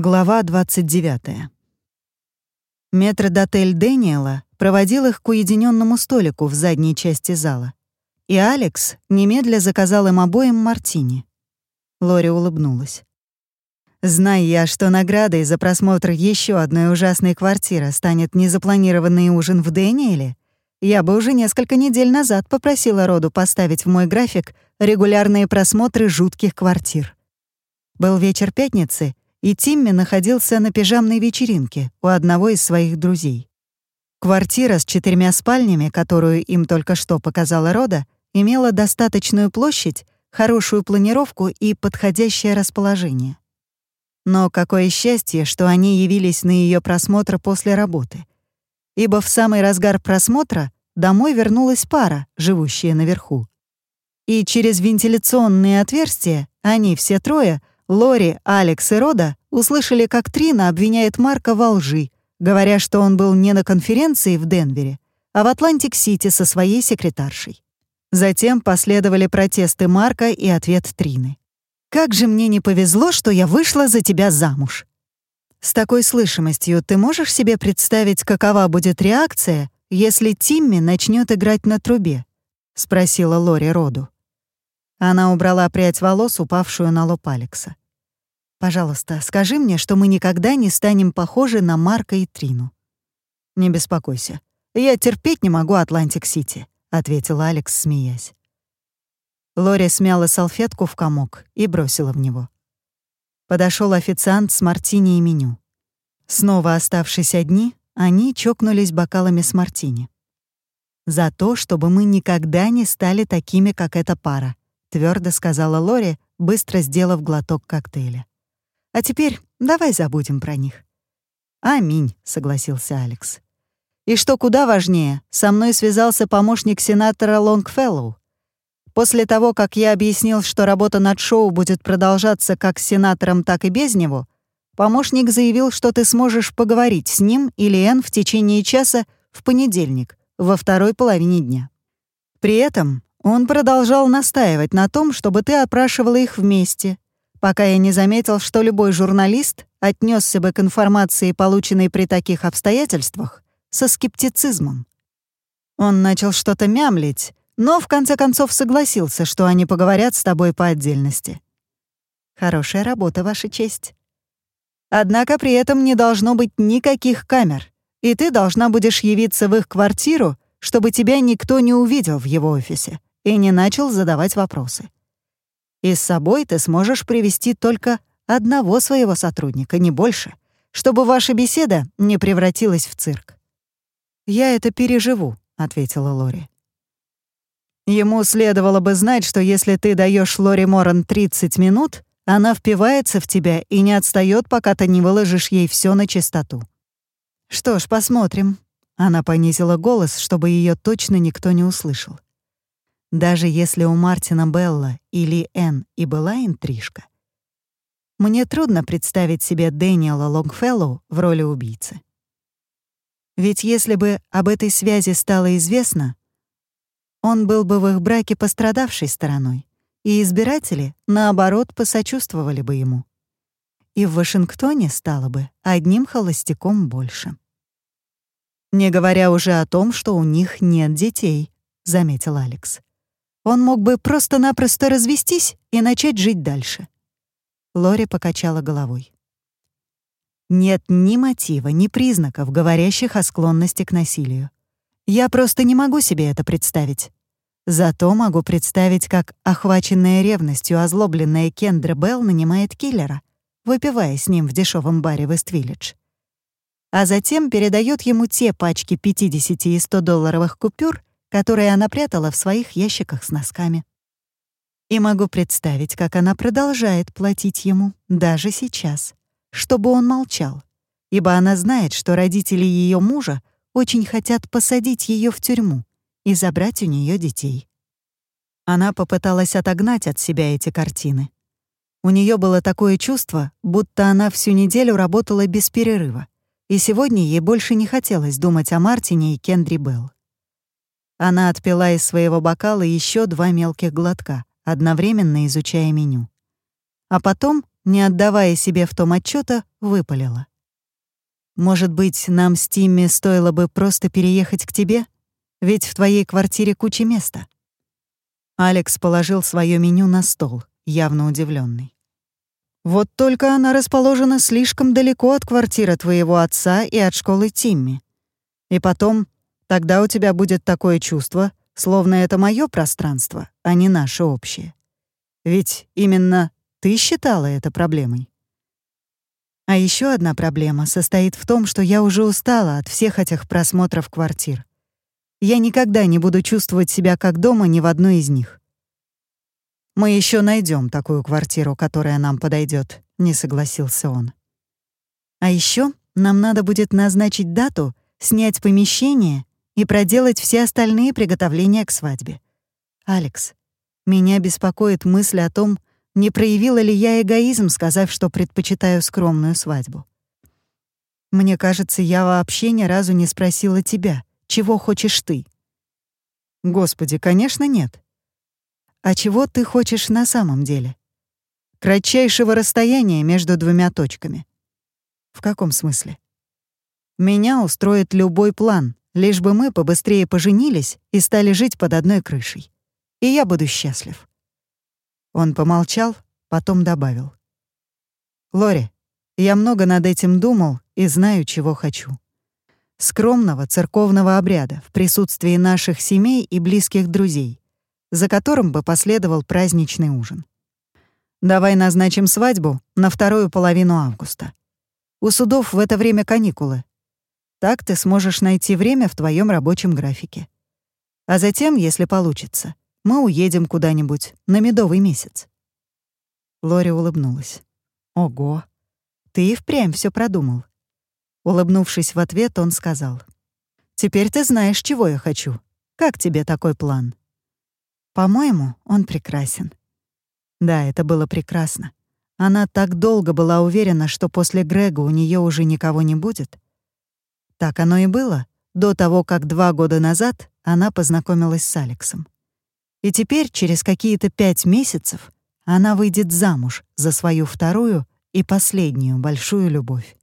Глава 29. Метродотель Дэниела проводил их к уединенному столику в задней части зала. И Алекс немедля заказал им обоим мартини. Лори улыбнулась. «Знай я, что наградой за просмотр еще одной ужасной квартиры станет незапланированный ужин в Дэниеле, я бы уже несколько недель назад попросила Роду поставить в мой график регулярные просмотры жутких квартир. Был вечер пятницы, и Тимми находился на пижамной вечеринке у одного из своих друзей. Квартира с четырьмя спальнями, которую им только что показала Рода, имела достаточную площадь, хорошую планировку и подходящее расположение. Но какое счастье, что они явились на ее просмотр после работы. Ибо в самый разгар просмотра домой вернулась пара, живущая наверху. И через вентиляционные отверстия они все трое Лори, Алекс и Рода услышали, как Трина обвиняет Марка во лжи, говоря, что он был не на конференции в Денвере, а в Атлантик-Сити со своей секретаршей. Затем последовали протесты Марка и ответ Трины. «Как же мне не повезло, что я вышла за тебя замуж!» С такой слышимостью ты можешь себе представить, какова будет реакция, если Тимми начнет играть на трубе? — спросила Лори Роду. Она убрала прядь волос, упавшую на лоб Алекса. «Пожалуйста, скажи мне, что мы никогда не станем похожи на Марка и Трину». «Не беспокойся. Я терпеть не могу Атлантик-Сити», — ответил Алекс, смеясь. Лори смяла салфетку в комок и бросила в него. Подошел официант с мартини и меню. Снова оставшись одни, они чокнулись бокалами с мартини. «За то, чтобы мы никогда не стали такими, как эта пара», — твердо сказала Лори, быстро сделав глоток коктейля. «А теперь давай забудем про них». «Аминь», — согласился Алекс. «И что куда важнее, со мной связался помощник сенатора Лонгфеллоу. После того, как я объяснил, что работа над шоу будет продолжаться как с сенатором, так и без него, помощник заявил, что ты сможешь поговорить с ним или Энн в течение часа в понедельник, во второй половине дня. При этом он продолжал настаивать на том, чтобы ты опрашивала их вместе, пока я не заметил, что любой журналист отнесся бы к информации, полученной при таких обстоятельствах, со скептицизмом. Он начал что-то мямлить, но в конце концов согласился, что они поговорят с тобой по отдельности. Хорошая работа, Ваша честь. Однако при этом не должно быть никаких камер, и ты должна будешь явиться в их квартиру, чтобы тебя никто не увидел в его офисе и не начал задавать вопросы. И с собой ты сможешь привести только одного своего сотрудника, не больше, чтобы ваша беседа не превратилась в цирк. «Я это переживу», — ответила Лори. Ему следовало бы знать, что если ты даешь Лори Моран 30 минут, она впивается в тебя и не отстает, пока ты не выложишь ей все на чистоту. Что ж, посмотрим. Она понизила голос, чтобы ее точно никто не услышал. Даже если у Мартина Белла и Энн и была интрижка. Мне трудно представить себе Дэниела Лонгфеллоу в роли убийцы. Ведь если бы об этой связи стало известно, он был бы в их браке пострадавшей стороной, и избиратели, наоборот, посочувствовали бы ему. И в Вашингтоне стало бы одним холостяком больше. «Не говоря уже о том, что у них нет детей», — заметил Алекс. Он мог бы просто-напросто развестись и начать жить дальше. Лори покачала головой. Нет ни мотива, ни признаков, говорящих о склонности к насилию. Я просто не могу себе это представить. Зато могу представить, как охваченная ревностью озлобленная Кендра Белл нанимает киллера, выпивая с ним в дешевом баре Вест-Виллидж. А затем передает ему те пачки 50 и 100 долларовых купюр, которые она прятала в своих ящиках с носками. И могу представить, как она продолжает платить ему, даже сейчас, чтобы он молчал, ибо она знает, что родители ее мужа очень хотят посадить ее в тюрьму и забрать у нее детей. Она попыталась отогнать от себя эти картины. У нее было такое чувство, будто она всю неделю работала без перерыва, и сегодня ей больше не хотелось думать о Мартине и Кендри Белл. Она отпила из своего бокала еще два мелких глотка, одновременно изучая меню. А потом не отдавая себе в том отчета, выпалила. «Может быть, нам с Тимми стоило бы просто переехать к тебе? Ведь в твоей квартире куча места». Алекс положил свое меню на стол, явно удивленный. «Вот только она расположена слишком далеко от квартиры твоего отца и от школы Тимми. И потом, тогда у тебя будет такое чувство, словно это мое пространство, а не наше общее. Ведь именно ты считала это проблемой. А еще одна проблема состоит в том, что я уже устала от всех этих просмотров квартир. Я никогда не буду чувствовать себя как дома ни в одной из них. Мы еще найдем такую квартиру, которая нам подойдет, не согласился он. А еще нам надо будет назначить дату, снять помещение и проделать все остальные приготовления к свадьбе. Алекс, меня беспокоит мысль о том, не проявила ли я эгоизм, сказав, что предпочитаю скромную свадьбу. Мне кажется, я вообще ни разу не спросила тебя, чего хочешь ты. Господи, конечно, нет. А чего ты хочешь на самом деле? Кратчайшего расстояния между двумя точками. В каком смысле? Меня устроит любой план, лишь бы мы побыстрее поженились и стали жить под одной крышей. И я буду счастлив. Он помолчал, потом добавил. «Лори, я много над этим думал и знаю, чего хочу. Скромного церковного обряда в присутствии наших семей и близких друзей, за которым бы последовал праздничный ужин. Давай назначим свадьбу на вторую половину августа. У судов в это время каникулы. Так ты сможешь найти время в твоем рабочем графике. А затем, если получится, мы уедем куда-нибудь на медовый месяц». Лори улыбнулась. «Ого, ты и впрямь все продумал». Улыбнувшись в ответ, он сказал. «Теперь ты знаешь, чего я хочу. Как тебе такой план?» «По-моему, он прекрасен». Да, это было прекрасно. Она так долго была уверена, что после Грега у нее уже никого не будет. Так оно и было, до того, как два года назад она познакомилась с Алексом. И теперь, через какие-то пять месяцев, она выйдет замуж за свою вторую и последнюю большую любовь.